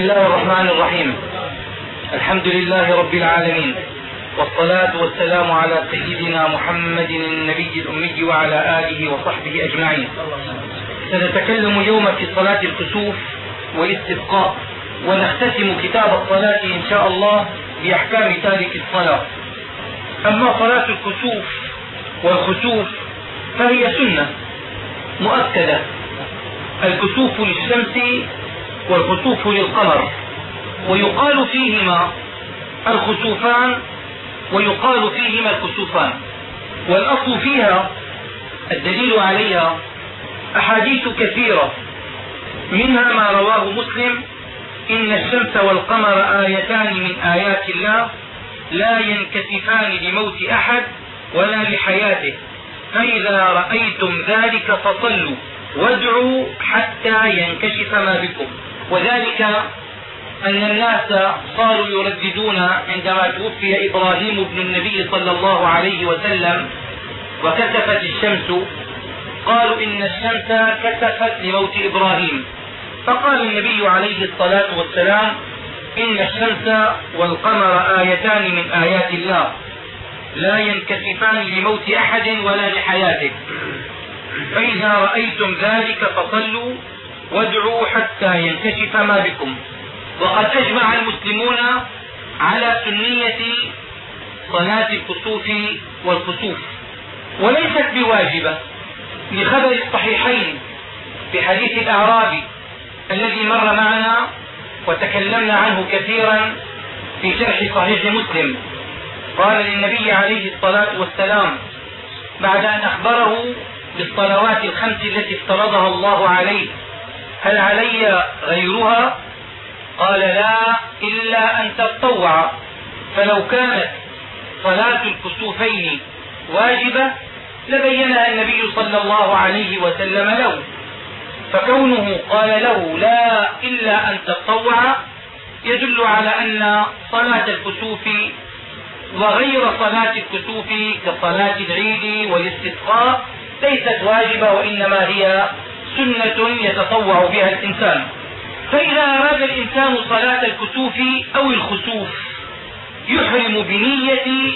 بسم الله الرحمن الرحيم. الحمد لله رب العالمين. والصلاة والسلام على سيدنا محمد النبي الأمي وعلى آله وصحبه أجمعين. سنتكلم اليوم في صلاة الكسوف والاستسقاء ونختتم كتاب الصلاة إن شاء الله بأحكام تارك الصلاة. أما صلاة الكسوف والخسوف فهي سنة مؤكدة. الكسوف للشمس والخسوف للقمر. ويقال فيهما الخسوفان ويقال فيهما الكسوفان. والأصل فيها الدليل عليها أحاديث كثيرة. منها ما رواه مسلم إن الشمس والقمر آيتان من آيات الله لا ينكسفان لموت أحد ولا لحياته. فإذا رأيتم ذلك فصلوا وادعوا حتى ينكشف ما بكم. وذلك أن الناس صاروا يرددون عندما توفي إبراهيم بن النبي صلى الله عليه وسلم وكسفت الشمس قالوا إن الشمس كسفت لموت إبراهيم. فقال النبي عليه الصلاة والسلام إن الشمس والقمر آيتان من آيات الله لا ينكسفان لموت أحد ولا لحياته. فإذا رأيتم ذلك فصلوا وادعوا حتى ينكشف ما بكم. وقد أجمع المسلمون على سنية صلاة الكسوف والكسوف. وليست بواجبة. لخبر الصحيحين في حديث الأعرابي الذي مر معنا وتكلمنا عنه كثيرا في شرح صحيح مسلم. قال للنبي عليه الصلاة والسلام بعد أن أخبره بالصلوات الخمس التي افترضها الله عليه هل علي غيرها؟ قال لا إلا أن تتطوع. فلو كانت صلاة الكسوفين واجبة لبينها النبي صلى الله عليه وسلم له. فكونه قال له لا إلا أن تتطوع يدل على أن صلاة الكسوف وغير صلاة الكسوف كصلاة العيد والاستسقاء ليست واجبة وإنما هي سنة يتطوع بها الإنسان. فإذا أراد الإنسان صلاة الكسوف أو الخسوف يحرم بنية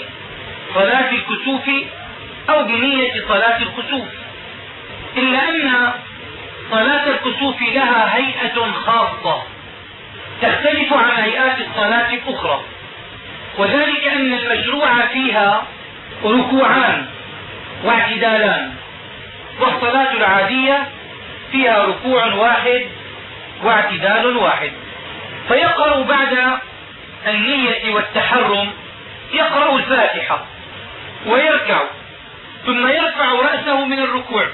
صلاة الكسوف أو بنية صلاة الخسوف. إلا أن صلاة الكسوف لها هيئة خاصة تختلف عن هيئات الصلاة الأخرى. وذلك أن المشروع فيها ركوعان واعتدالان والصلاة العادية فيها ركوع واحد واعتدال واحد. فيقرأ بعد النية والتحرم يقرأ الفاتحة ويركع ثم يرفع رأسه من الركوع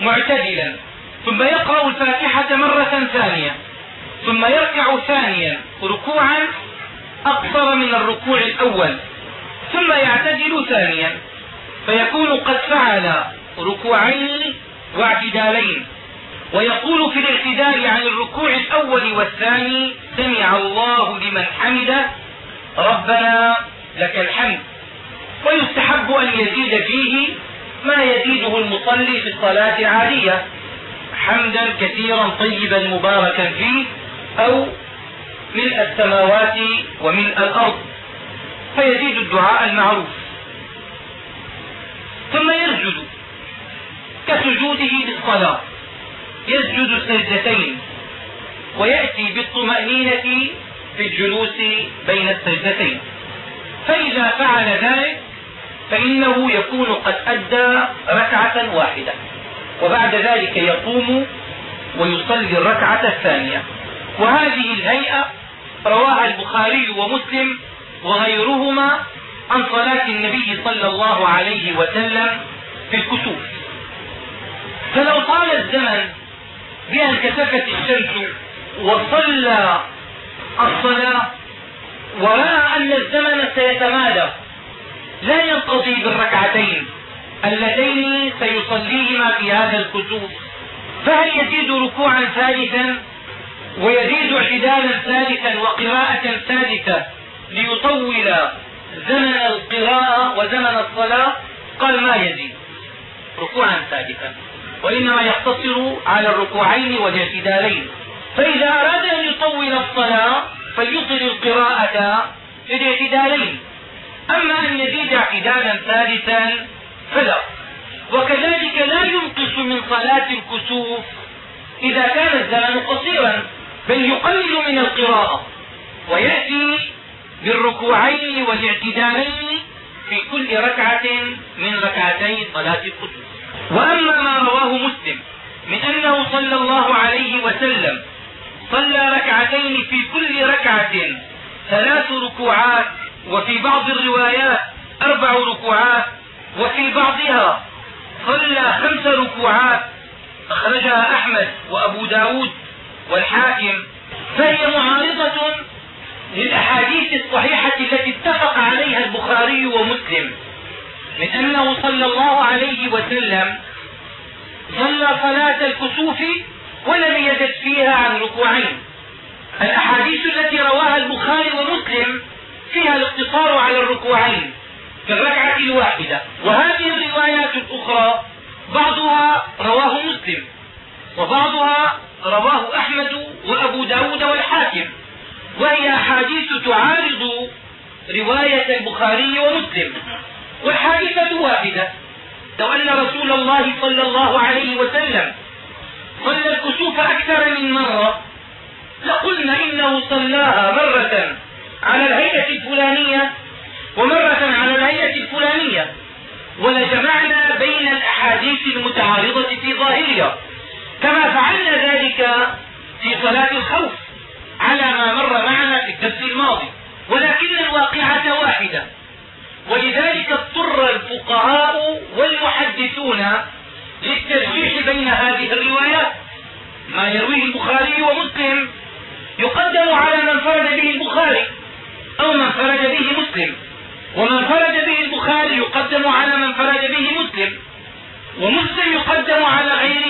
معتدلا ثم يقرأ الفاتحة مرة ثانية ثم يركع ثانيا ركوعا أقصر من الركوع الأول ثم يعتدل ثانيا. فيكون قد فعل ركوعين واعتدالين. ويقول في الاعتدال عن الركوع الأول والثاني سمع الله لمن حمده ربنا لك الحمد. ويستحب أن يزيد فيه ما يزيده المصلي في الصلاة العادية حمدا كثيرا طيبا مباركا فيه أو ملء السماوات وملء الأرض. فيزيد الدعاء المعروف. ثم يسجد كسجوده للصلاة. يسجد سجدتين ويأتي بالطمأنينة في الجلوس بين السجدتين. فإذا فعل ذلك فإنه يكون قد أدى ركعة واحدة وبعد ذلك يقوم ويصلي الركعة الثانية. وهذه الهيئة رواها البخاري ومسلم وغيرهما عن صلاة النبي صلى الله عليه وسلم في الكسوف. فلو طال الزمن بأن كسفت الشمس وصلى الصلاة ورأى أن الزمن سيتمادى. لا ينقضي بالركعتين اللتين سيصليهما في هذا الكسوف فهل يزيد ركوعا ثالثا ويزيد اعتدالا ثالثا وقراءة ثالثة ليطول زمن القراءة وزمن الصلاة؟ قال ما يزيد. ركوعا ثالثا. وإنما يقتصر على الركوعين والاعتدالين. فإذا أراد أن يطول الصلاة فليطل القراءة في الاعتدالين. أما أن يزيد اعتدالا ثالثا فلا. وكذلك لا ينقص من صلاة الكسوف إذا كان الزمن قصيرا بل يقلل من القراءة. ويأتي بالركوعين والاعتدالين في كل ركعة من ركعتي صلاة الكسوف وأما ما رواه مسلم من أنه صلى الله عليه وسلم صلى ركعتين في كل ركعة ثلاث ركوعات وفي بعض الروايات أربع ركوعات وفي بعضها صلى خمس ركوعات. أخرجها أحمد وأبو ب داود والحاكم. فهي معارضة للأحاديث الصحيحة التي اتفق عليها البخاري ومسلم. من أنه صلى الله عليه وسلم صلى صلاة الكسوف ولم يزد فيها عن ركوعين. الأحاديث التي رواها البخاري ومسلم فيها الاقتصار على الركوعين في الركعة الواحدة. وهذه الروايات الأخرى بعضها رواه مسلم وبعضها رواه أحمد وأبو ب داود والحاكم. وهي أحاديث تعارض رواية البخاري ومسلم. والحادثة واحدة. لو أن رسول الله صلى الله عليه وسلم صلى الكسوف أكثر من مرة لقلنا إنه صلاها مرة على الهيئة الفلانية ومرة على الهيئة الفلانية. ولجمعنا بين الأحاديث المتعارضة في ظاهرها. كما فعلنا ذلك في صلاة الخوف على ما مر معنا في الدرس الماضي. ولكن الواقعة واحدة. ولذلك اضطر الفقهاء والمحدثون للترجيح بين هذه الروايات. ما يرويه البخاري ومسلم. يقدم على من فرد به البخاري أو من فرد به مسلم. ومن فرد به البخاري يقدم على من فرد به مسلم. ومسلم يقدم على غيره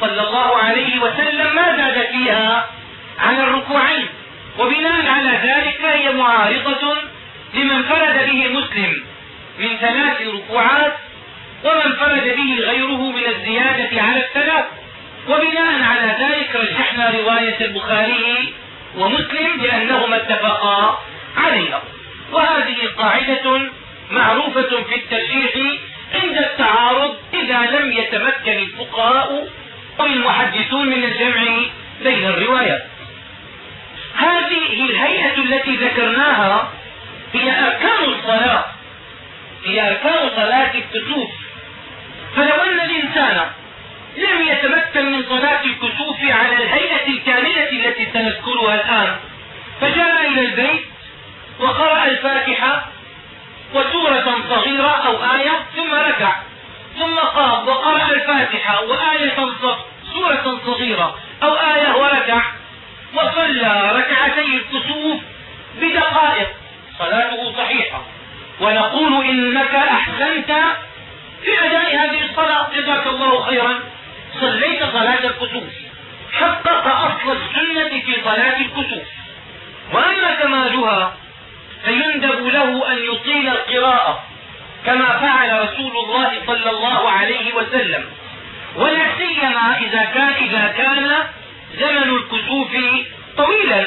صلى الله عليه وسلم ما زاد فيها على الركوعين وبناء على ذلك فهي معارضة لمن فرد به مسلم من ثلاث ركوعات ومن فرد به غيره من الزيادة على الثلاث. وبناء على ذلك رجحنا رواية البخاري ومسلم لأنهما اتفقا عليها. وهذه قاعدة معروفة في الترجيح عند التعارض إذا لم يتمكن الفقهاء أو المحدثون من الجمع بين الروايات. هذه الهيئة التي ذكرناها هي أركان الصلاة. هي أركان صلاة الكسوف. فلو أن الإنسان لم يتمكن من صلاة الكسوف على الهيئة الكاملة التي سنذكرها الآن فجاء إلى البيت وقرأ الفاتحة وسورة صغيرة أو آية ثم ركع. ثم قام وقرأ الفاتحة وآية سورة صغيرة أو آية وركع وصلى ركعتي الكسوف بدقائق. صلاته صحيحة. ونقول إنك أحسنت في أداء هذه الصلاة. جزاك الله خيرا. صليت صلاة الكسوف. حقق أصل السنة في صلاة الكسوف. وأما كمالها فيندب له أن يطيل القراءة. كما فعل رسول الله صلى الله عليه وسلم. ولا سيما إذا كان, إذا كان زمن الكسوف طويلا.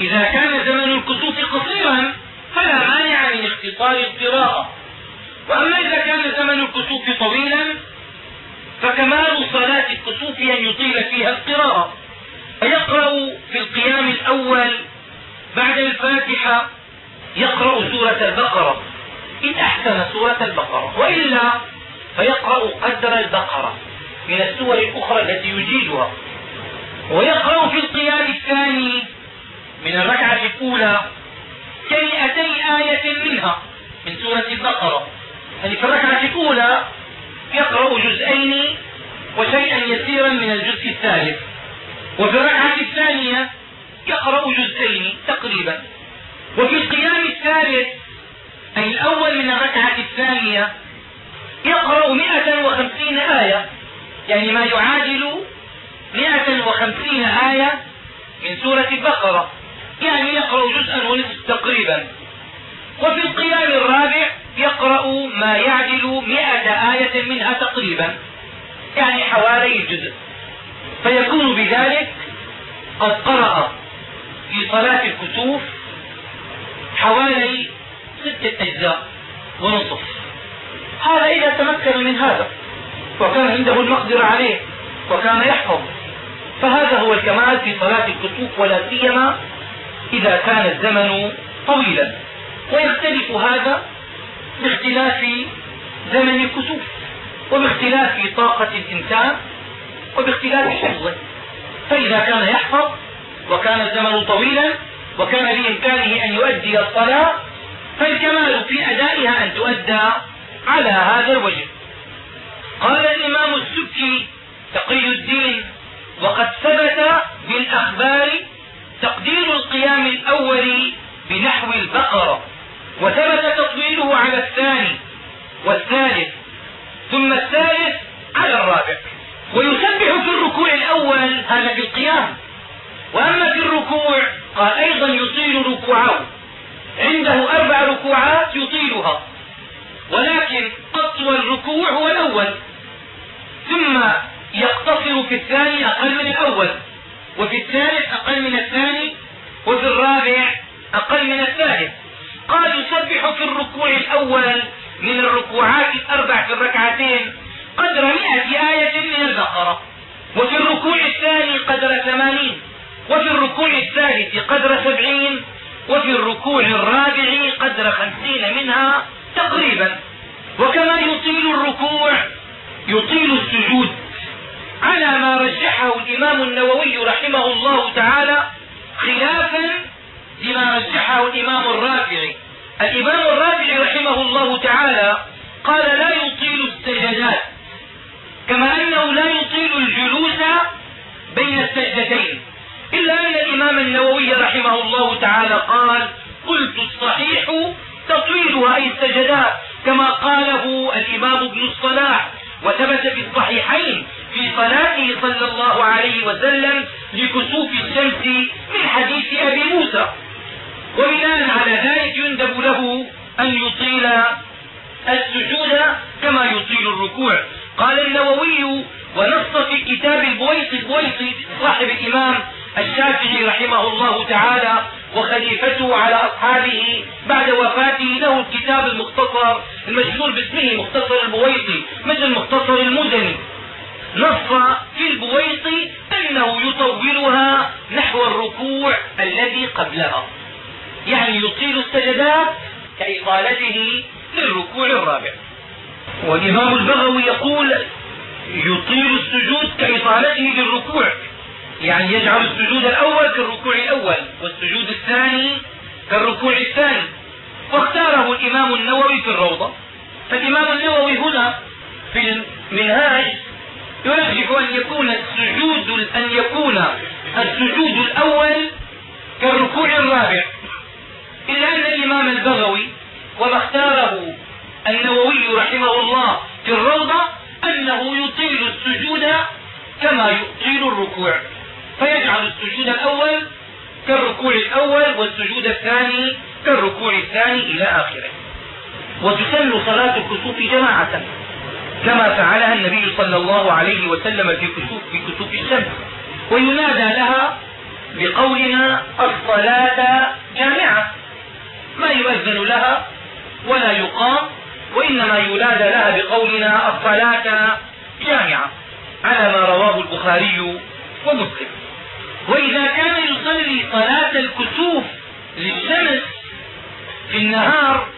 إذا كان زمن الكسوف قصيرا فلا مانع من اختصار القراءة. وأما إذا كان زمن الكسوف طويلا فكمال صلاة الكسوف أن يطيل فيها القراءة. فيقرأ في القيام الأول بعد الفاتحة يقرأ سورة البقرة. إن أحسن سورة البقرة وإلا فيقرأ قدر البقرة من السور الأخرى التي يجيدها. ويقرأ في القيام الثاني من الركعة الأولى كمئتي آية منها من سورة البقرة. يعني في الركعة الأولى يقرأ جزئين وشيئا يسيرا من الجزء الثالث. وفي الركعة الثانية يقرأ جزئين تقريبا. وفي القيام الثالث أي الأول من الركعة الثانية يقرأ مئة وخمسين آية. يعني ما يعادل مئة وخمسين آية من سورة البقرة. يعني يقرأ جزءا ونصف تقريبا. وفي القيام الرابع يقرأ ما يعدل مئة آية منها تقريبا. يعني حوالي الجزء. فيكون بذلك قد قرأ في صلاة الكسوف حوالي ستة أجزاء ونصف هذا إذا تمكن من هذا وكان عنده المقدرة عليه وكان يحفظ فهذا هو الكمال في صلاة الكسوف ولا سيما إذا كان الزمن طويلا. ويختلف هذا باختلاف زمن الكسوف وباختلاف طاقة الإنسان وباختلاف حفظه. فإذا كان يحفظ وكان الزمن طويلا وكان بإمكانه أن يؤدي الصلاة فالكمال في أدائها أن تؤدى على هذا الوجه. قال الإمام السكي تقي الدين وقد ثبت بالأخبار تقدير القيام الأول بنحو البقرة وثبت تطويله على الثاني والثالث ثم الثالث على الرابع. ويسبح في الركوع الأول هذا في القيام وأما في الركوع قال أيضا يطيل ركوعه. عنده أربع ركوعات يطيلها. ولكن أطول الركوع هو الأول. ثم يقتصر في الثاني أقل من الأول وفي الثالث أقل من الثاني وفي الرابع أقل من الثالث. قال يسبح في الركوع الأول من الركوعات الأربع في الركعتين قدر مئة آية من البقرة. وفي الركوع الثاني قدر ثمانين وفي الركوع الثالث قدر سبعين وفي الركوع الرابع قدر خمسين منها تقريبا. وكما يطيل الركوع يطيل السجود. على ما رجحه الإمام النووي رحمه الله تعالى خلافا لما رجحه الإمام الرافعي. الإمام الرافعي رحمه الله تعالى قال لا يطيل السجدات كما أنه لا يطيل الجلوس بين السجدتين. إلا أن الإمام النووي رحمه الله تعالى قال قلت الصحيح تطويلها أي السجدات كما قاله الإمام ابن الصلاح وثبت في الصحيحين في صلاته صلى الله عليه وسلم لكسوف الشمس من حديث أبي موسى. وبناء على ذلك يندب له أن يطيل السجود كما يطيل الركوع. قال النووي ونص في كتاب البويصي البويصي صاحب الإمام الشافعي رحمه الله تعالى وخليفته على أصحابه بعد وفاته له الكتاب المختصر المشهور باسمه مختصر البويطي مثل مختصر المزني نص في البويطي أنه يطولها نحو الركوع الذي قبلها. يعني يطيل السجدات كإطالته للركوع الرابع. والإمام البغوي يقول يطيل السجود كإطالته للركوع. يعني يجعل السجود الأول كالركوع الأول والسجود الثاني كالركوع الثاني. واختاره الإمام النووي في الروضة. فالإمام النووي هنا في المنهاج يرجح أن يكون السجود أن يكون السجود الأول كالركوع الرابع. إلا أن الإمام البغوي وما اختاره النووي رحمه الله في الروضة أنه يطيل السجود كما يطيل الركوع. فيجعل السجود الأول كالركوع الأول والسجود الثاني كالركوع الثاني إلى آخره. وتسن صلاة الكسوف جماعة كما فعلها النبي صلى الله عليه وسلم في كسوف, في كسوف الشمس. وينادى لها بقولنا الصلاة جامعة. ما يؤذن لها ولا يقام وإنما ينادى لها بقولنا الصلاة جامعة. على ما رواه البخاري ومسلم. وإذا كان يصلي صلاة الكسوف للشمس في النهار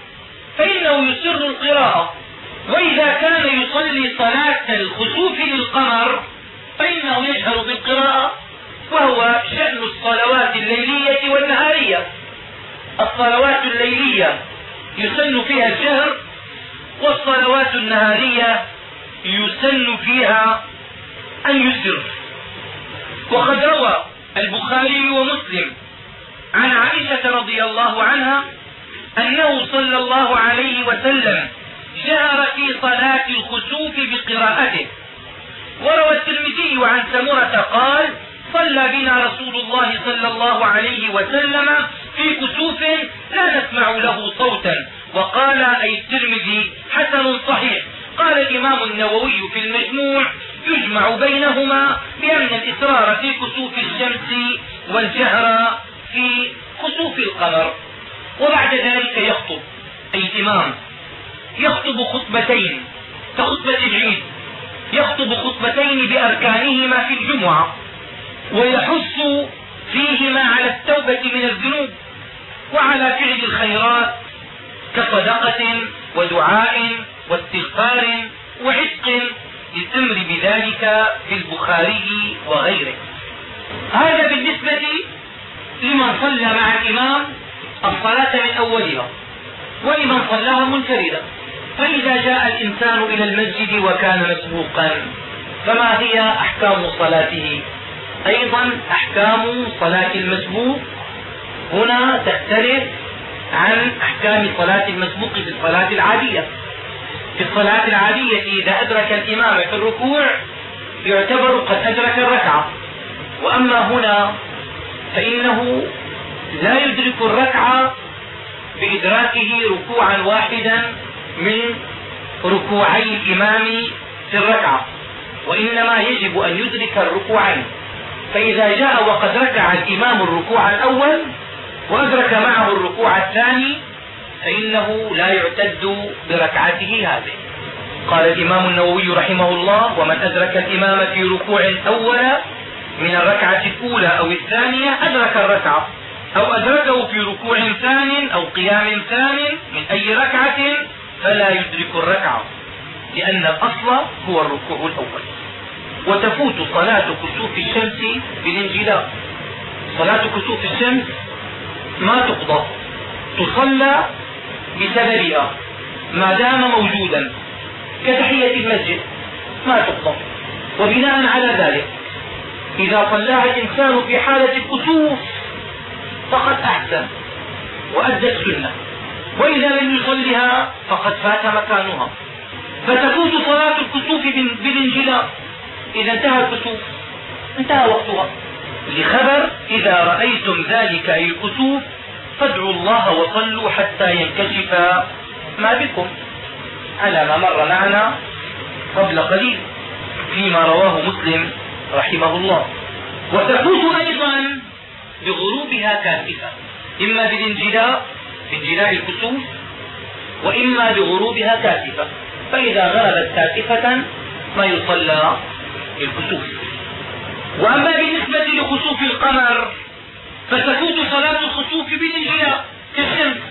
فإنه يسر القراءة. وإذا كان يصلي صلاة الخسوف للقمر فإنه يجهر بالقراءة وهو شأن الصلوات الليلية والنهارية. الصلوات الليلية يسن فيها الجهر والصلوات النهارية يسن فيها أن يسر. وقد روى البخاري ومسلم. عن عائشة رضي الله عنها أنه صلى الله عليه وسلم جهر في صلاة الخسوف بقراءته. وروى الترمذي عن سمرة قال صلى بنا رسول الله صلى الله عليه وسلم في كسوف لا نسمع له صوتا. وقال أي الترمذي حسن صحيح. قال الإمام النووي في المجموع يجمع بينهما بأن الإسرار في كسوف الشمس والجهر في كسوف القمر. وبعد ذلك يخطب أي الإمام يخطب خطبتين كخطبة العيد. يخطب خطبتين بأركانهما في الجمعة. ويحث فيهما على التوبة من الذنوب وعلى فعل الخيرات كصدقة ودعاء واستغفار وعتق للأمر بذلك في البخاري وغيره. هذا بالنسبة لمن صلى مع الإمام الصلاة من أولها ولمن صلاها منفردا. فإذا جاء الإنسان إلى المسجد وكان مسبوقا فما هي أحكام صلاته؟ أيضا أحكام صلاة المسبوق. هنا تختلف عن أحكام صلاة المسبوق في الصلاة العادية. في الصلاة العادية إذا أدرك الإمام في الركوع يعتبر قد أدرك الركعة. وأما هنا فإنه لا يدرك الركعة بإدراكه ركوعا واحدا من ركوعي الإمام في الركعة وإنما يجب أن يدرك الركوعين. فإذا جاء وقد ركع الإمام الركوع الأول وأدرك معه الركوع الثاني فإنه لا يعتد بركعته هذه. قال الإمام النووي رحمه الله ومن أدرك الإمام في ركوع أول من الركعة الأولى أو الثانية أدرك الركعة أو أدركه في ركوع ثان أو قيام ثان من أي ركعة فلا يدرك الركعة لأن الأصل هو الركوع الأول. وتفوت صلاة كسوف الشمس بالانجلاء صلاة كسوف الشمس ما تقضى تصلى بسببها. ما دام موجودا كتحية المسجد ما تقضى وبناء على ذلك إذا صلاها الإنسان في حالة الكسوف فقد أحسن وأدى السنة وإذا لم يصلها فقد فات مكانها. فتفوت صلاة الكسوف بالانجلاء إذا انتهى الكسوف انتهى وقتها. لخبر إذا رأيتم ذلك أي الكسوف فادعوا الله وصلوا حتى ينكشف ما بكم. على ما مر معنا قبل قليل فيما رواه مسلم رحمه الله. وتفوت أيضا بغروبها كاسفة. إما بالانجلاء بانجلاء الكسوف وإما بغروبها كاسفة. فإذا غربت كاسفة ما يصلى الكسوف وأما بالنسبة لخسوف القمر فتفوت صلاة الخسوف بالانجلاء كالشمس.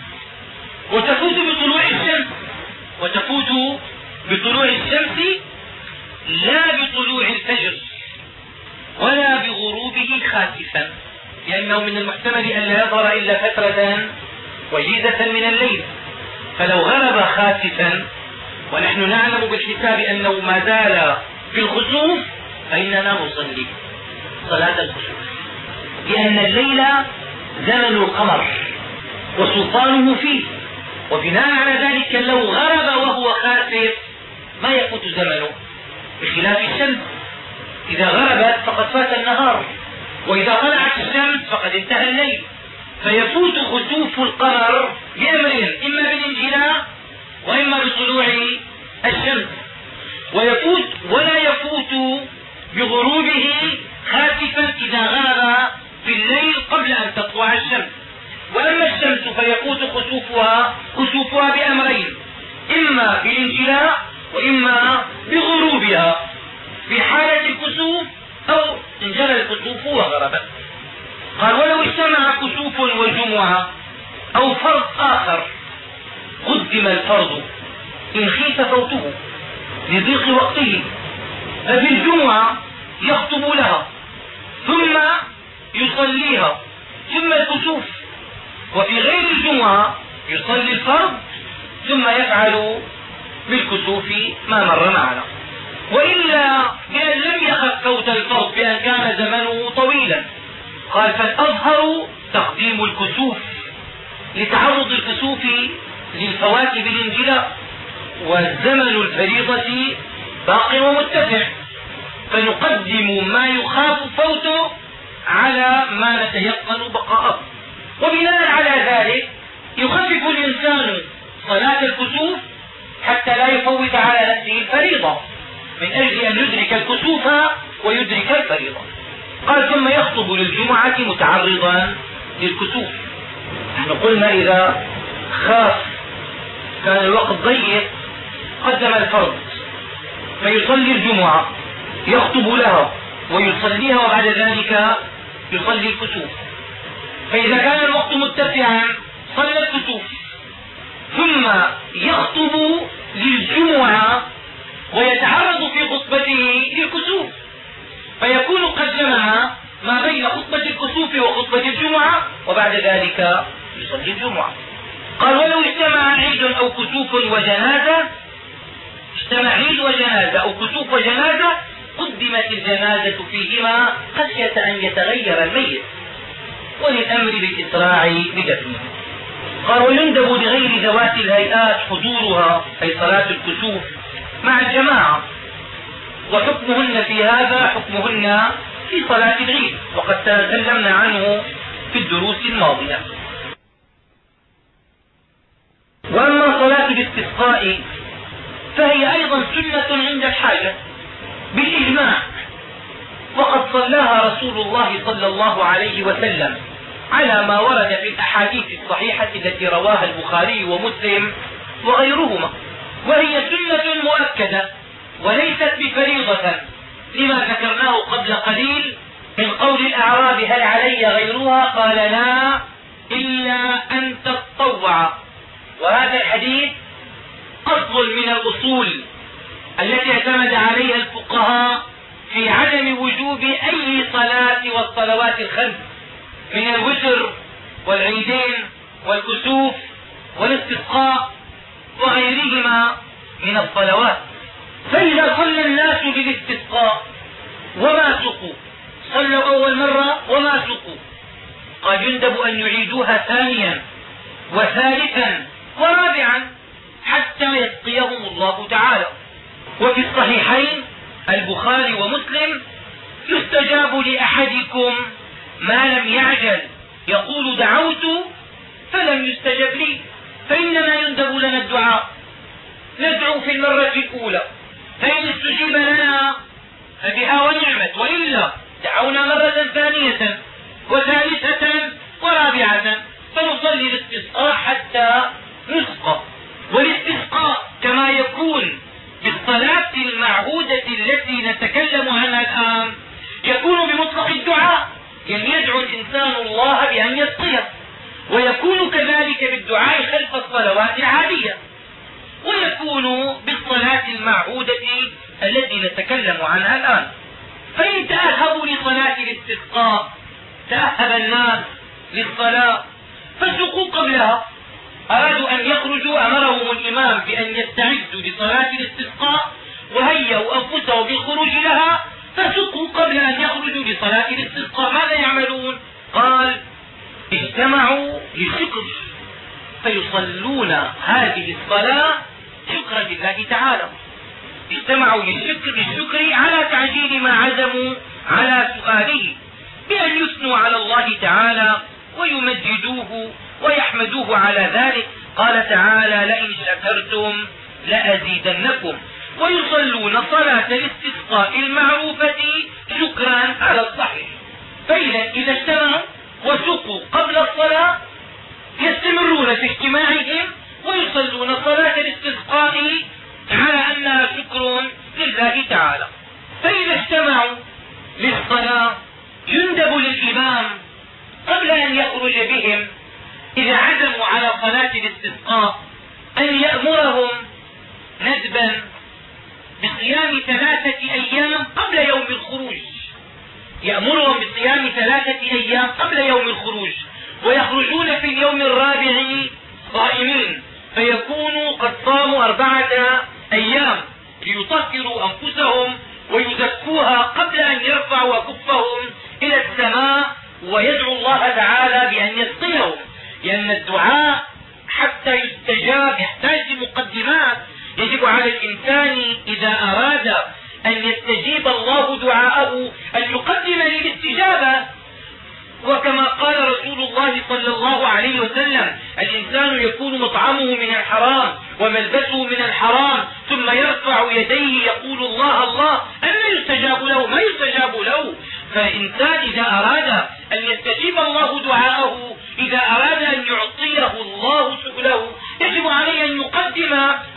وتفوت بطلوع الشمس. وتفوت بطلوع الشمس لا بطلوع الفجر ولا بغروبه خاسفا. لأنه من المحتمل أن لا يظهر إلا فترة وجيزة من الليل. فلو غرب خاسفا ونحن نعلم بالحساب أنه ما زال في الخسوف فإننا نصلي صلاة الخسوف لأن الليل زمن القمر وسلطانه فيه. وبناء على ذلك لو غرب وهو خاسف ما يفوت زمنه بخلاف الشمس. إذا غربت فقد فات النهار وإذا طلعت الشمس فقد انتهى الليل. فيفوت خسوف القمر بأمرين إما بالانجلاء وإما بطلوع الشمس. ويفوت ولا يفوت بغروبه خاسفا إذا غاب في الليل قبل أن تطلع الشمس. وأما الشمس فيفوت خسوفها خسوفها بأمرين. إما بالانجلاء وإما بغروبها. في حالة الكسوف أو انجلى الكسوف وغربت. قال ولو اجتمع كسوف وجمعة أو فرض آخر قدم الفرض إن خيف فوته لضيق وقته. ففي الجمعة يخطب لها. ثم يصليها. ثم الكسوف. وفي غير الجمعة يصلي الفرض ثم يفعل بالكسوف ما مر معنا. وإلا بأن لم يخف فوت الفرض بأن كان زمنه طويلا. قال فالأظهر تقديم الكسوف لتعرض الكسوف للفوات بالانجلاء والزمن الفريضة باق ومتسع. فنقدم ما يخاف فوته على ما نتيقن بقاءه. وبناء على ذلك يخفف الإنسان صلاة الكسوف حتى لا يفوت على نفسه الفريضة. من أجل أن يدرك الكسوف ويدرك الفريضة. قال ثم يخطب للجمعة متعرضا للكسوف. نحن قلنا إذا خاف كان الوقت ضيق قدم الفرض. فيصلي الجمعة يخطب لها. ويصليها وبعد ذلك يصلي الكسوف. فإذا كان الوقت متسعا صلى الكسوف. ثم يخطب للجمعة ويتعرض في خطبته للكسوف. فيكون قد جمع ما بين خطبة الكسوف وخطبة الجمعة وبعد ذلك يصلي الجمعة. قال ولو اجتمع عيد أو كسوف وجنازة اجتمع عيد وجنازة أو كسوف وجنازة قدمت الجنازة فيهما خشية أن يتغير الميت وللأمر بالإسراع بدفنه. قال ويندب لغير ذوات الهيئات حضورها أي صلاة الكسوف مع الجماعة. وحكمهن في هذا حكمهن في صلاة العيد وقد تكلمنا عنه في الدروس الماضية. وأما صلاة الاستسقاء فهي أيضا سنة عند الحاجة. بالإجماع. وقد صلاها رسول الله صلى الله عليه وسلم على ما ورد في الأحاديث الصحيحة التي رواها البخاري ومسلم وغيرهما. وهي سنة مؤكدة وليست بفريضة لما ذكرناه قبل قليل من قول الأعراب هل علي غيرها؟ قال لا إلا أن تتطوع. وهذا الحديث أصل من الأصول التي اعتمد عليها الفقهاء في عدم وجوب أي صلاة والصلوات الخمس من الوتر والعيدين والكسوف والاستسقاء وغيرهما من الصلوات. فإذا صلى الناس بالاستسقاء وما سقوا صلوا أول مرة وما سقوا. قد يندب أن يعيدوها ثانيا وثالثا ورابعا حتى يسقيهم الله تعالى. وفي الصحيحين البخاري ومسلم يستجاب لأحدكم ما لم يعجل. يقول دعوت فلم يستجب لي فإنما يندب لنا الدعاء. ندعو في المرة الأولى فإن استجيب لنا فبها ونعمت وإلا دعونا مرة ثانية وثالثة ورابعة فنصلي الاستسقاء حتى نسقى. والاستسقاء كما يكون بالصلاة المعهودة التي نتكلم عنها الآن يكون بمطلق الدعاء يعني يدعو الإنسان الله بأن يسقيه ويكون كذلك بالدعاء خلف الصلوات العادية ويكون بالصلاة المعهودة التي نتكلم عنها الآن. فإن تأهبوا لصلاة الاستسقاء تأهب الناس للصلاة فسقوا قبلها. أرادوا أن يخرجوا أمرهم الإمام بأن يستعدوا لصلاة الاستسقاء وهيئوا أنفسهم بالخروج لها فسقوا قبل أن يخرجوا لصلاة الاستسقاء. ماذا يعملون؟ قال اجتمعوا للشكر فيصلون هذه الصلاة شكرا لله تعالى. اجتمعوا للشكر للشكر على تعجيل ما عزموا على سؤاله بأن يثنوا على الله تعالى ويمجدوه ويحمدوه على ذلك. قال تعالى لئن شكرتم لأزيدنكم. ويصلون صلاة الاستسقاء المعروفة شكرا على الصحيح. فإذا إذا اجتمعوا وسقوا قبل الصلاة يستمرون في اجتماعهم ويصلون صلاة الاستسقاء على أنها شكر لله تعالى. فإذا اجتمعوا للصلاة يندب للإمام قبل أن يخرج بهم إذا عزموا على صلاة الاستسقاء أن يأمرهم ندبا بصيام ثلاثة أيام قبل يوم الخروج. يأمرهم بصيام ثلاثة أيام قبل يوم الخروج. ويخرجون في اليوم الرابع صائمين فيكونوا قد صاموا أربعة أيام ليطهروا أنفسهم ويزكوها قبل أن يرفعوا أكفهم إلى السماء. ويدعو الله تعالى بأن يسقيهم لأن الدعاء حتى يستجاب يحتاج لمقدمات. يجب على الإنسان إذا أراد أن يستجيب الله دعاءه أن يقدم للاستجابة وكما قال رسول الله صلى الله عليه وسلم الإنسان يكون مطعمه من الحرام وملبسه من الحرام ثم يرفع يديه يقول الله الله أن يستجاب له ما يستجاب له؟ فالإنسان إذا أراد أن يستجيب الله دعاءه إذا أراد أن يعطيه الله سؤله يجب عليه أن يقدم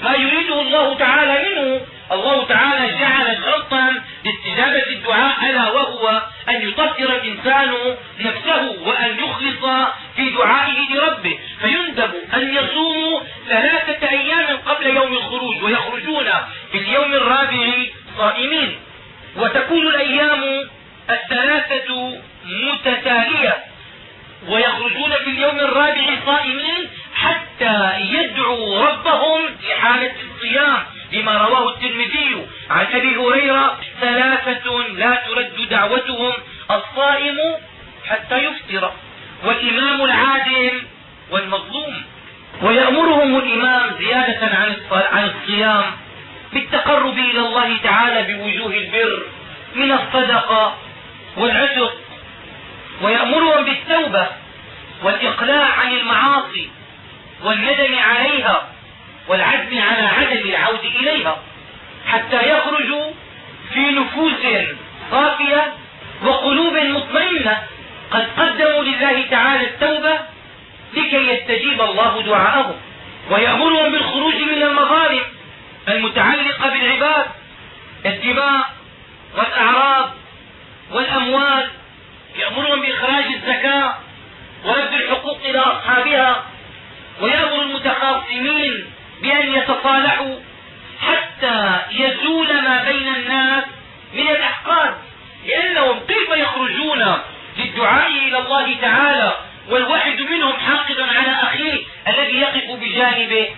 ما يريده الله تعالى منه. الله تعالى جعل شرطا لاستجابة الدعاء ألا وهو أن يطهر الإنسان نفسه وأن يخلص في دعائه لربه. فيندب أن يصوموا ثلاثة أيام قبل يوم الخروج ويخرجون في اليوم الرابع صائمين. وتكون الأيام الثلاثة متتالية ويخرجون في اليوم الرابع صائمين حتى يدعوا ربهم في حالة الصيام لما رواه الترمذي. عن أبي هريرة ثلاثة لا ترد دعوتهم الصائم حتى يفطر والإمام العادل والمظلوم. ويأمرهم الإمام زيادة عن الصيام بالتقرب إلى الله تعالى بوجوه البر من الصدقة والعتق ويأمرهم بالتوبة والإقلاع عن المعاصي والندم عليها والعزم على عدم العود إليها حتى يخرجوا في نفوس صافية وقلوب مطمئنة. قد قدموا لله تعالى التوبة لكي يستجيب الله دعاءهم ويأمرهم بالخروج من المظالم المتعلقة بالعباد الدماء والأعراض والأموال يأمرهم بإخراج الزكاة ورد الحقوق إلى أصحابها ويأمر المتخاصمين بأن يتصالحوا حتى يزول ما بين الناس من الأحقاد لأنهم كيف يخرجون للدعاء إلى الله تعالى والواحد منهم حاقد على أخيه الذي يقف بجانبه؟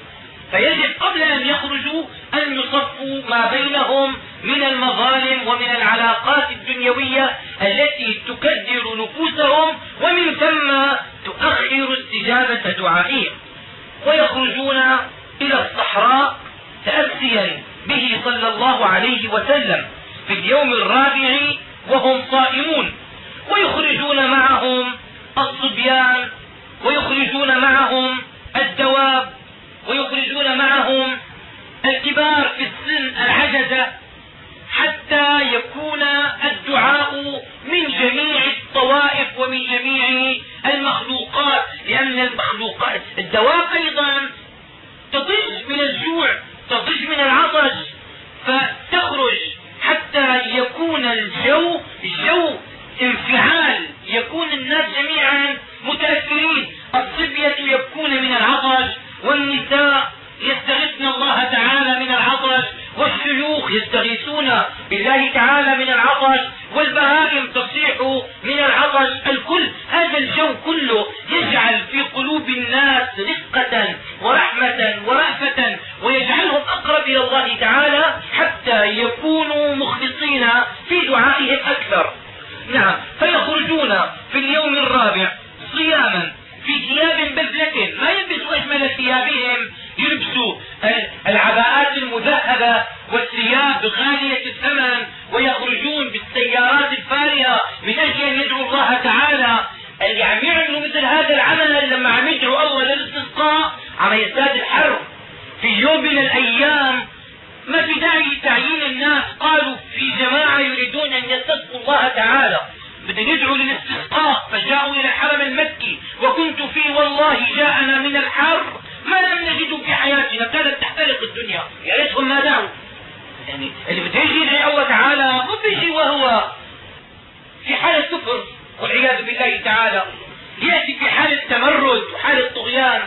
فيجب قبل أن يخرجوا أن يصفوا ما بينهم من المظالم ومن العلاقات الدنيوية التي تكدر نفوسهم ومن ثم تؤخر استجابة دعائهم. ويخرجون إلى الصحراء تأسيا به صلى الله عليه وسلم في اليوم الرابع وهم صائمون. ويخرجون معهم الصبيان ويخرجون معهم الدواب ويخرجون معهم الكبار في السن العجزة حتى يكون الدعاء من جميع الطوائف ومن جميع المخلوقات لأن المخلوقات الدواب أيضا تضج من الجوع تضج من العطش فتخرج حتى يكون الجو جو انفعال يكون الناس جميعا متأثرين. الصبيه يبكون من العطش والنساء يستغيثن الله تعالى من العطش والشيوخ يستغيثون بالله تعالى من العطش والبهائم تصيح من العطش. الكل هذا الجو كله يجعل في قلوب الناس رفقة ورحمة ورأفة ويجعلهم أقرب إلى الله تعالى حتى يكونوا مخلصين في دعائهم أكثر. نعم فيخرجون في اليوم الرابع صياما في ثياب بذلة ما يلبسوا أجمل ثيابهم يلبسوا العباءات المذهبة والثياب غالية الثمن ويخرجون بالسيارات الفارهة من أجل أن يدعوا الله تعالى اللي عم يعملوا مثل هذا العمل لما عم يدعوا الله للاستسقاء عم يزداد الحر في يوم من الأيام ما في داعي لتعيين الناس قالوا في جماعة يريدون أن يستسقوا الله تعالى بدنا ندعو للاستسقاء فجاءوا إلى الحرم المكي وكنت فيه والله جاءنا من الحر ما لم نجد في حياتنا كانت تحترق الدنيا يا ريتهم ما دعوا يعني اللي بده يجي يدعي الله تعالى ما بيجي وهو في حالة كفر والعياذ بالله تعالى يأتي في حالة تمرد وحالة طغيان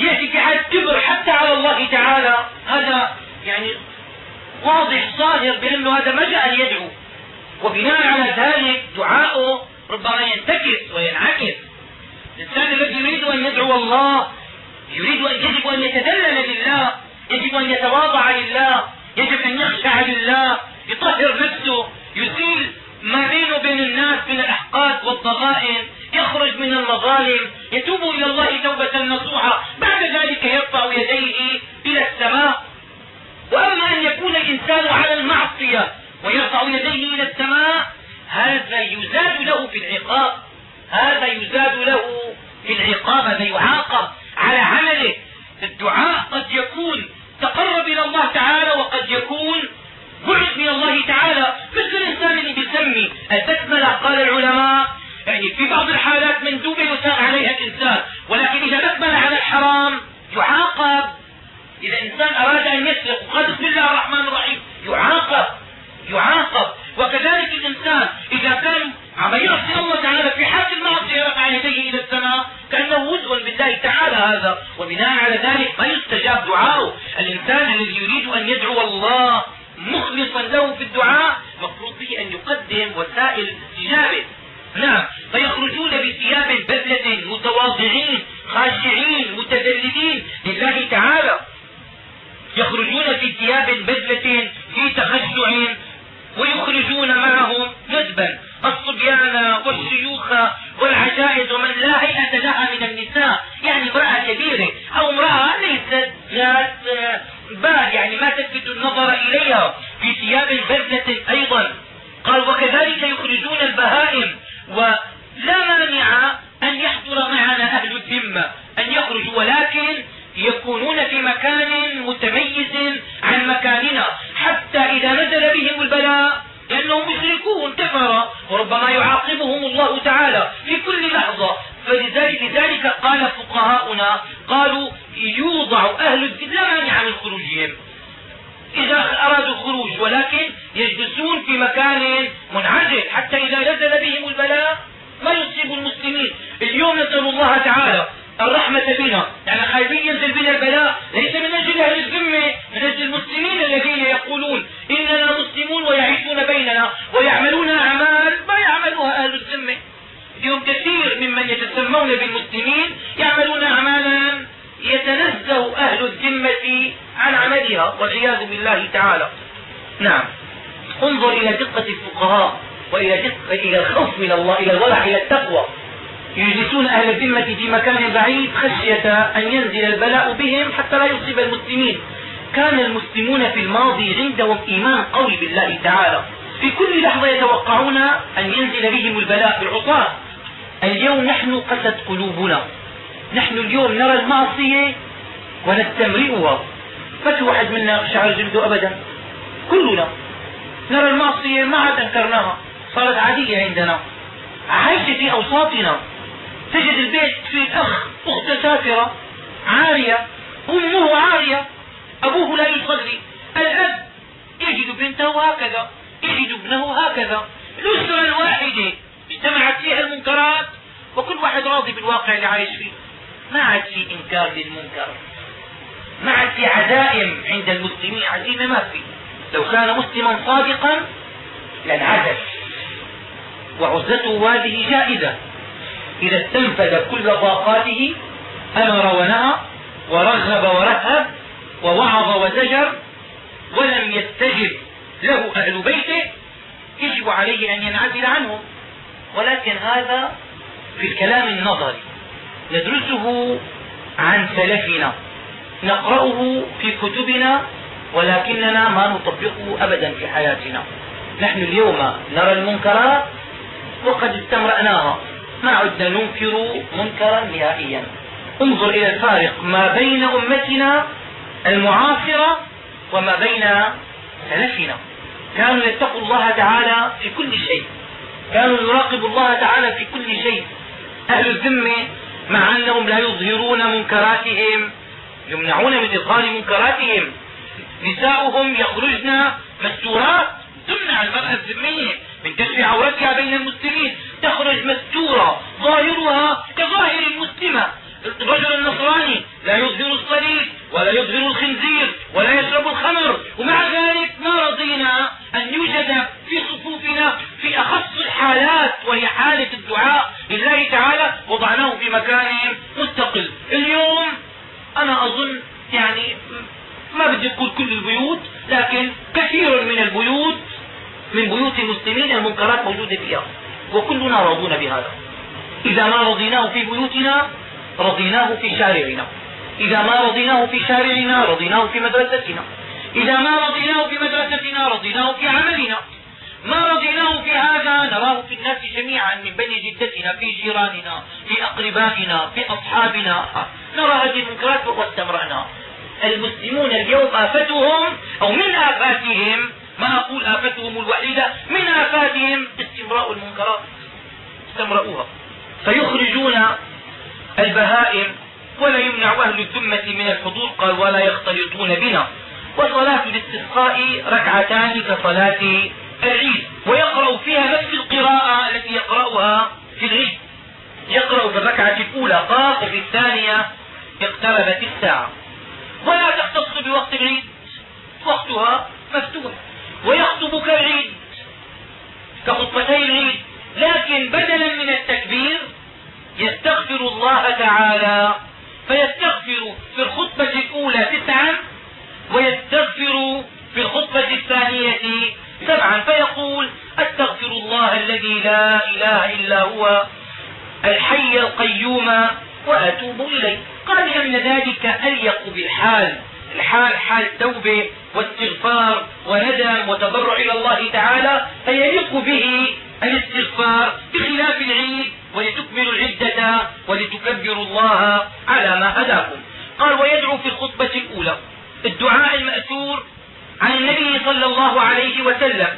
يأتي في حالة كبر حتى على الله تعالى هذا يعني واضح ظاهر بأنه هذا ما جاء ليدعو وبناء على ذلك دعاؤه ربما ينتكس وينعكس الانسان الذي يريد ان يدعو الله يريد ان يجب ان يتذلل لله يجب ان يتواضع لله يجب ان يخشع لله يطهر نفسه يزيل ما بينه وبين الناس من الاحقاد والضغائن يخرج من المظالم يتوب إلى الله توبه نصوحه بعد ذلك يرفع يديه إلى السماء واما ان يكون الانسان على المعصيه ويرفع يديه إلى السماء هذا يزاد له في العقاب هذا يزاد له في العقاب هذا يعاقب على عمله. الدعاء قد يكون تقرب إلى الله تعالى وقد يكون بعد من الله تعالى. مثل الإنسان اللي بيسمي البسملة قال العلماء يعني في بعض الحالات مندوبه يساء عليها الانسان ولكن إذا بسمل على الحرام يعاقب. إذا إنسان أراد أن يسرق وقال بسم الله الرحمن الرحيم يعاقب يعاقب. وكذلك الإنسان إذا كان عم يعصي الله تعالى في حال المعصية رفع يديه إلى السماء كأنه وزء بالله تعالى هذا. وبناء على ذلك ما يستجاب دعاؤه. الإنسان الذي يريد أن يدعو الله مخلصا له في الدعاء مفروض به أن يقدم وسائل الاستجابه نعم فيخرجون بثياب بذلة متواضعين خاشعين متذللين لله تعالى. يخرجون في ثياب بذلة في تخشع ويخرجون معهم ندبا الصبيان والشيوخ والعجائز ومن لا هيئة لها من النساء. يعني امرأة كبيرة أو امرأة ليست ذات بال يعني ما تلفت النظر إليها. في ثياب بذلة أيضا. قال وكذلك يخرجون البهائم. ولا مانع أن يحضر معنا أهل الذمة أن يخرجوا. ولكن يكونون في مكان متميز عن مكاننا حتى إذا نزل بهم البلاء لأنهم مشركون كفر وربما يعاقبهم الله تعالى في كل لحظة. فلذلك لذلك قال فقهاؤنا قالوا يوضع أهل مانع من خروجهم. إذا أرادوا الخروج ولكن يجلسون في مكان منعزل حتى إذا نزل بهم البلاء ما يصيب المسلمين. اليوم نسأل الله تعالى الرحمة بنا يعني خايفين ينزل بنا البلاء ليس من أجل أهل الذمة من أجل المسلمين الذين يقولون إننا مسلمون ويعيشون بيننا ويعملون أعمال ما يعملها أهل الذمة. اليوم كثير ممن يتسمون بالمسلمين يعملون أعمالا يتنزه أهل الذمة عن عملها والعياذ بالله تعالى. نعم. انظر إلى دقة الفقهاء وإلى دقة إلى الخوف من الله إلى الورع إلى التقوى. يجلسون أهل الذمة في مكان بعيد خشية أن ينزل البلاء بهم حتى لا يصيب المسلمين. كان المسلمون في الماضي عندهم إيمان قوي بالله تعالى. في كل لحظة يتوقعون أن ينزل بهم البلاء بالعصاة اليوم نحن قست قلوبنا. نحن اليوم نرى المعصية ونستمرئها. ما في واحد منا شعر جلده أبدا؟ كلنا. نرى المعصية ما عاد أنكرناها. صارت عادية عندنا. عايشة في أوساطنا. تجد البيت في أخ أخت سافرة عارية أمه عارية أبوه لا يصلي الأب يجد بنته هكذا يجد ابنه هكذا الأسرة الواحدة اجتمعت فيها المنكرات وكل واحد راضي بالواقع اللي عايش فيه. ما عاد في إنكار للمنكر. ما عاد في عزائم عند المسلمين عزيمة ما في. لو كان مسلما صادقا لانعزل. وعزته هذه جائزة. إذا استنفذ كل طاقاته أمر ونهى ورغب ورهب ووعظ وزجر ولم يستجب له أهل بيته يجب عليه أن ينعزل عنهم ولكن هذا في الكلام النظري ندرسه عن سلفنا نقرأه في كتبنا ولكننا ما نطبقه أبدا في حياتنا. نحن اليوم نرى المنكرات وقد استمرأناها. ما عدنا ننكر منكرا نهائيا. انظر إلى الفارق ما بين أمتنا المعاصرة وما بين سلفنا. كانوا يتقوا الله تعالى في كل شيء. كانوا يراقبوا الله تعالى في كل شيء. أهل الذمة مع أنهم لا يظهرون منكراتهم يمنعون من إظهار منكراتهم. نساؤهم يخرجن مستورات تمنع المرأة الذمية من كشف عورتها بين المسلمين تخرج مستورة ظاهرها كظاهر المسلمة الرجل النصراني لا يظهر الصليب ولا يظهر الخنزير ولا يشرب الخمر ومع ذلك ما رضينا أن يوجد في صفوفنا في أخص الحالات وهي حالة الدعاء لله تعالى وضعناه في مكان مستقل اليوم أنا أظن يعني ما بدي أقول كل البيوت لكن كثير من البيوت من بيوت المسلمين المنكرات موجودة فيها وكلنا راضون بهذا إذا ما رضيناه في بيوتنا رضيناه في شارعنا. إذا ما رضيناه في شارعنا رضيناه في مدرستنا. إذا ما رضيناه في مدرستنا رضيناه في عملنا. ما رضيناه في هذا نراه في الناس جميعا من بني جدتنا في جيراننا في أقربائنا في أصحابنا. نرى هذه المنكرات واستمرأنا المسلمون اليوم آفتهم أو من آفاتهم ما أقول آفتهم الوحيدة من آفاتهم استمراء المنكرات. استمرؤوها. فيخرجون البهائم ولا يمنع أهل الذمة من الحضور قال ولا يختلطون بنا. وصلاة الاستسقاء ركعتان كصلاة العيد. ويقرأ فيها نفس القراءة التي يقرأها في العيد. يقرأ في الركعة الأولى قاف وفي الثانية اقتربت الساعة. ولا تختص بوقت العيد. وقتها مفتوح. ويخطب كالعيد كخطبتي العيد. لكن بدلا يستغفر الله تعالى فيستغفر في الخطبة الأولى تسعا ويستغفر في الخطبة الثانية سبعا فيقول أستغفر الله الذي لا إله إلا هو الحي القيوم وأتوب إليه. قال لأن ذلك أليق بالحال الحال حال توبة واستغفار وندم وتضرع إلى الله تعالى فيليق به الاستغفار بخلاف العيد ولتكملوا العدة ولتكبروا الله على ما هداكم. قال ويدعو في الخطبة الأولى الدعاء المأثور عن النبي صلى الله عليه وسلم.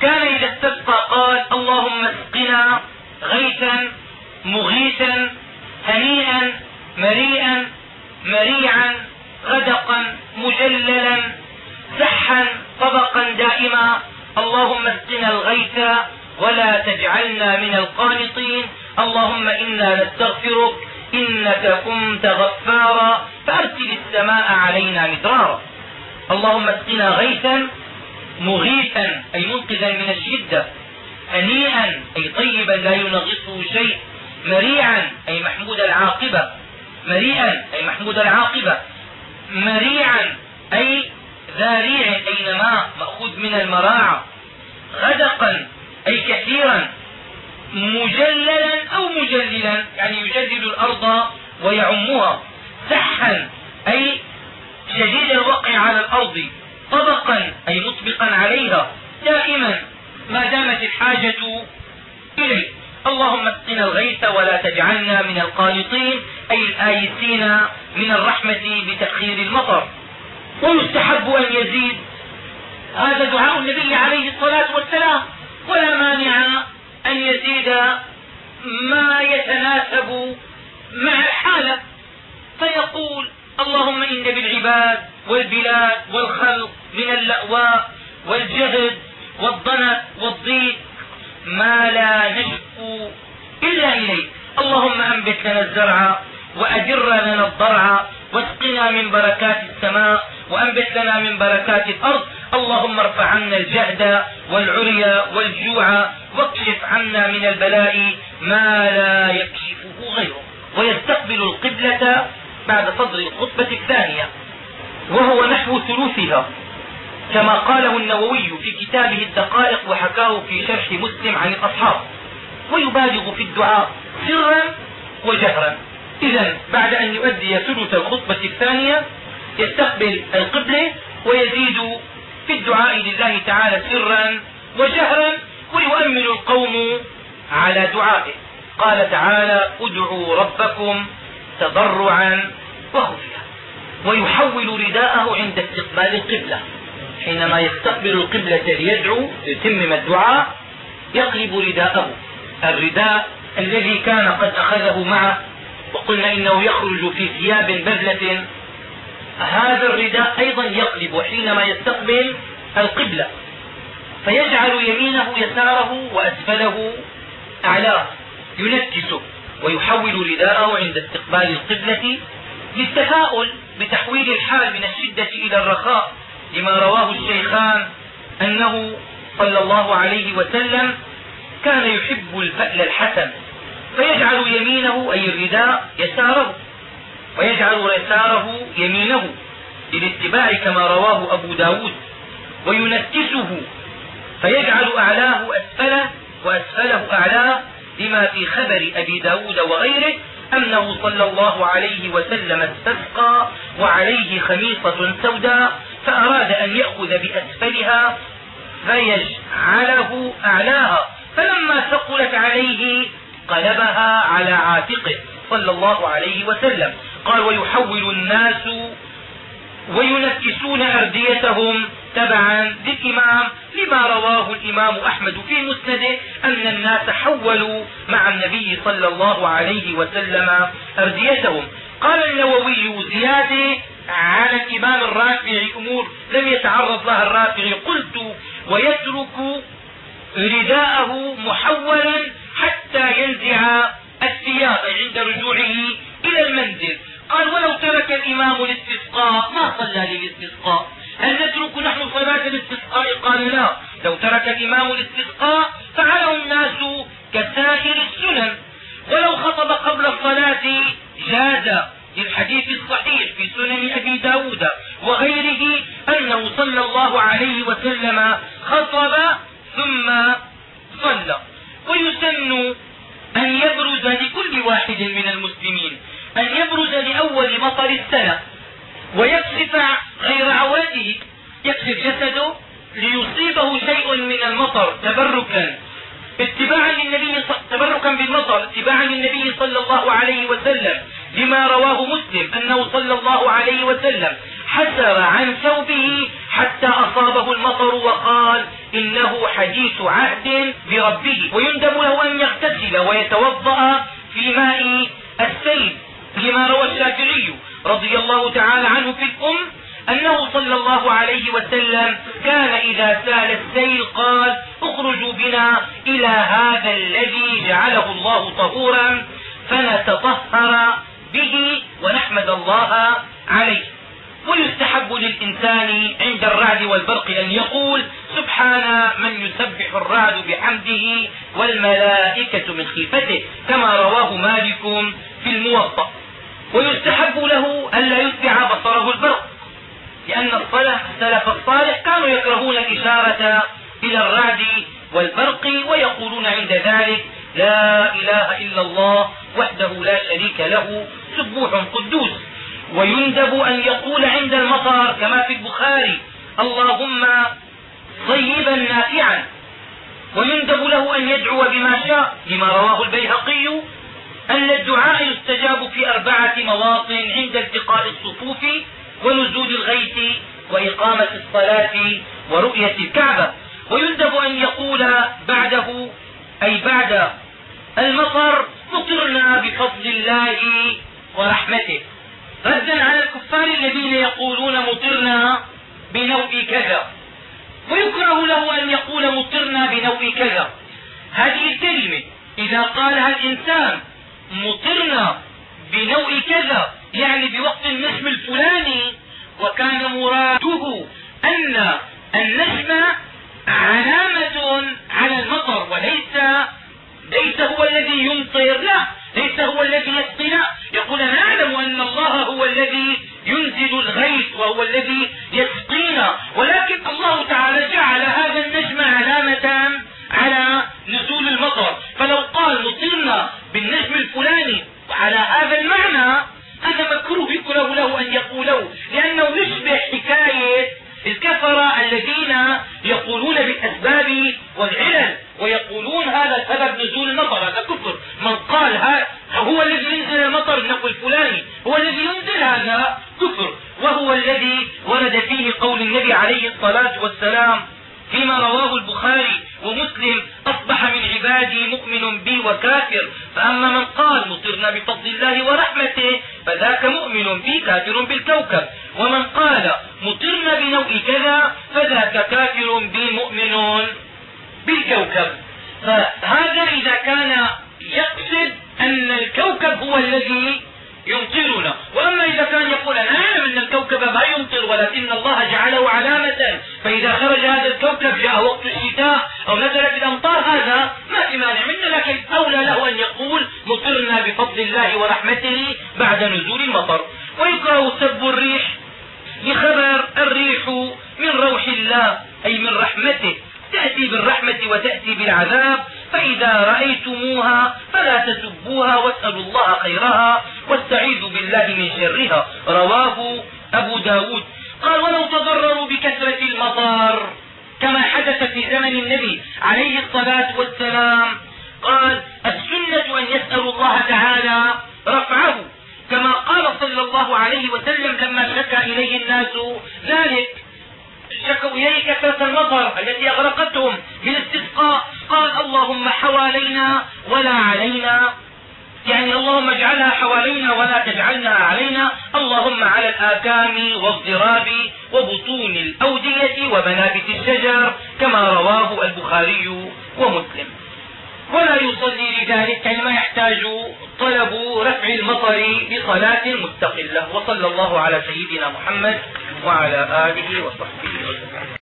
كان إذا استسقى قال اللهم اسقنا غيثا مغيثا هنيئا مريئا مريعا غدقا مجللا سحا طبقا دائما. اللهم اسقنا الغيث ولا تجعلنا من القانطين. اللهم إنا نستغفرك إنك كنت غفارا. فأرسل السماء علينا مدرارا. اللهم اسقنا غيثا مغيثا أي منقذا من الشدة. هنيئا أي طيبا لا ينغصه شيء. مريعا أي محمود العاقبة. مريئا أي محمود العاقبة. مريعا أي ذا ريع أي نماء مأخوذ من المراعة غدقا أي كثيرا مجللا أو مجللا يعني يجلل الأرض ويعمها. سحا أي شديد الوقع على الأرض. طبقا أي مطبقا عليها. دائما ما دامت الحاجة إليه. اللهم اسقنا الغيث ولا تجعلنا من القانطين أي الآيسين من الرحمة بتأخير المطر. ويستحب أن يزيد هذا دعاء النبي عليه الصلاة والسلام. ولا مانع أن يزيد ما يتناسب مع الحالة فيقول اللهم إن بالعباد والبلاد والخلق من اللأواء والجهد والضنك والضيق ما لا نشكو إلا إليك. اللهم أنبت لنا الزرع وأجر لنا الضرع واسقنا من بركات السماء وأنبت لنا من بركات الأرض. اللهم ارفع عنا الجهد والعري والجوع واكشف عنا من البلاء ما لا يكشفه غيره ويستقبل القبلة بعد صدر الخطبة الثانية وهو نحو ثلثها. كما قاله النووي في كتابه الدقائق وحكاه في شرح مسلم عن الأصحاب ويبالغ في الدعاء سرا وجهرا. إذا بعد أن يؤدي ثلث الخطبة الثانية يستقبل القبلة ويزيد في الدعاء لله تعالى سرا وجهرا ويؤمن القوم على دعائه. قال تعالى ادعوا ربكم تضرعا وخفيا ويحول رداءه عند استقبال القبلة. حينما يستقبل القبلة ليدعو ليتمم الدعاء يقلب رداءه. الرداء الذي كان قد أخذه معه وقلنا إنه يخرج في ثياب بذلة. هذا الرداء أيضا يقلب حينما يستقبل القبلة. فيجعل يمينه يساره وأسفله أعلاه ينكسه ويحول رداءه عند استقبال القبلة للتفاؤل بتحويل الحال من الشدة إلى الرخاء لما رواه الشيخان أنه صلى الله عليه وسلم كان يحب الفأل الحسن. فيجعل يمينه أي الرداء يساره. ويجعل يساره يمينه للاتباع كما رواه أبو ب داود. وينكسه فيجعل أعلاه أسفله وأسفله أعلاه لما في خبر أبي ب داود وغيره أنه صلى الله عليه وسلم استسقى وعليه خميصة سوداء فأراد أن يأخذ بأسفلها فيجعله أعلاها. فلما ثقلت عليه قلبها على عاتقه صلى الله عليه وسلم. قال ويحول الناس وينكسون أرديتهم تبعا للإمام لما رواه الإمام أحمد في مسنده أن الناس حولوا مع النبي صلى الله عليه وسلم أرديتهم. قال النووي زيادة على الإمام الرافعي أمور لم يتعرض لها الرافعي. قلت ويترك رداءه محولا حتى ينزع الثياب عند رجوعه إلى المنزل. قال ولو ترك الإمام الاستسقاء ما صلى للاستسقاء؟ هل نترك نحن صلاة الاستسقاء؟ قال لا لو ترك الإمام الاستسقاء فعله الناس كسائر السنن. ولو خطب قبل الصلاة جاز للحديث الصحيح في سنن أبي ب داود وغيره أنه صلى الله عليه وسلم خطب ثم صلى. ويسن أن يبرز لكل واحد من المسلمين أن يبرز لأول مطر السنة ويكشف غير عورته يكشف جسده ليصيبه شيء من المطر تبركا. اتباعا للنبي تبركا بالمطر اتباعا للنبي صلى الله عليه وسلم لما رواه مسلم أنه صلى الله عليه وسلم حسر عن ثوبه المطر وقال إنه حديث عهد بربه ويندب له أن يغتسل ويتوضأ في ماء السيل. لما روى الشافعي رضي الله تعالى عنه في الأم أنه صلى الله عليه وسلم كان إذا سال السيل قال اخرجوا بنا إلى هذا الذي جعله الله طهورا فنتطهر به ونحمد الله عليه. ويستحب للإنسان عند الرعد والبرق أن يقول سبحان من يسبح الرعد بحمده والملائكة من خيفته كما رواه مالك في الموطأ. ويستحب له ألا يتبع بصره البرق لأن السلف الصالح كانوا يكرهون الإشارة إلى الرعد والبرق ويقولون عند ذلك لا إله إلا الله وحده لا شريك له سبوح قدوس. ويندب أن يقول عند المطر كما في البخاري اللهم طيبا نافعا. ويندب له أن يدعو بما شاء لما رواه البيهقي أن الدعاء يستجاب في أربعة مواطن عند التقاء الصفوف ونزول الغيث وإقامة الصلاة ورؤية الكعبة. ويندب أن يقول بعده أي بعد المطر مطرنا بفضل الله ورحمته الذين يقولون مطرنا بنوء كذا. ويكره له أن يقول مطرنا بنوء كذا. هذه الكلمة إذا قالها الإنسان مطرنا بنوء كذا يعني بوقت النجم الفلاني وكان مراده أن النجم علامة على المطر وليس ليس هو الذي يمطر لا. ليس هو الذي يسقي لا يقول أنا أعلم أن الله هو الذي ينزل الغيث وهو الذي يسقينا. ولكن الله تعالى جعل هذا النجم علامة على نزول المطر. فلو قال مطرنا بالنجم الفلاني على هذا المعنى هذا مكروه يكره له أن يقوله لأنه يشبه حكاية الكفر الذين يقولون بالأسباب والعلل ويقولون هذا سبب نزول المطر هذا كفر. من قال هو الذي ينزل المطر النقل الفلاني هو الذي ينزل هذا كفر. وهو الذي ورد فيه قول النبي عليه الصلاة والسلام فيما رواه البخاري ومسلم أصبح من عبادي مؤمن بي وكافر. فأما من قال مطرنا بفضل الله ورحمته فذاك مؤمن بي كافر بالكوكب. ومن قال مطرنا بنوء كذا فذاك كافر بي مؤمن بالكوكب. فهذا إذا كان يقصد أن الكوكب هو الذي يمطرنا. وأما إذا كان يقول أنا أعلم أن الكوكب ما يمطر ولكن الله الكوكب جاء وقت الشتاء أو نزلت الأمطار هذا ما في مانع منه لكن أولى له أن يقول مطرنا بفضل الله ورحمته بعد نزول المطر.